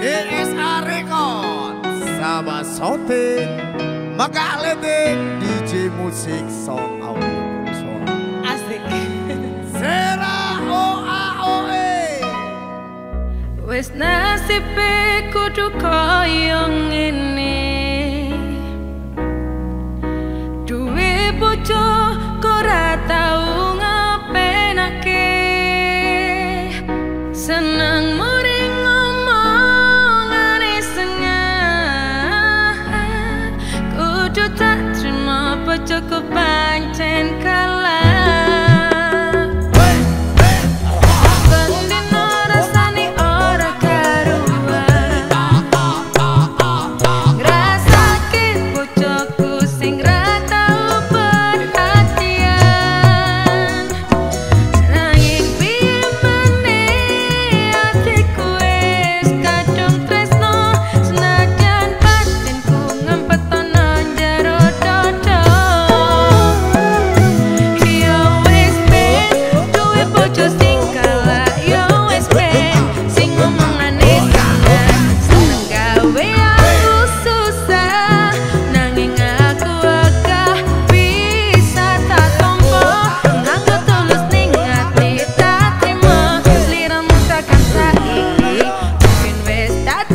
DSA Record. Sama Sote Megah Letik DJ Musik Song Audio Asik. Sera OA OE. Wes nasibe kudu koyong ini. Duwe bocor took a bath.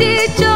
did you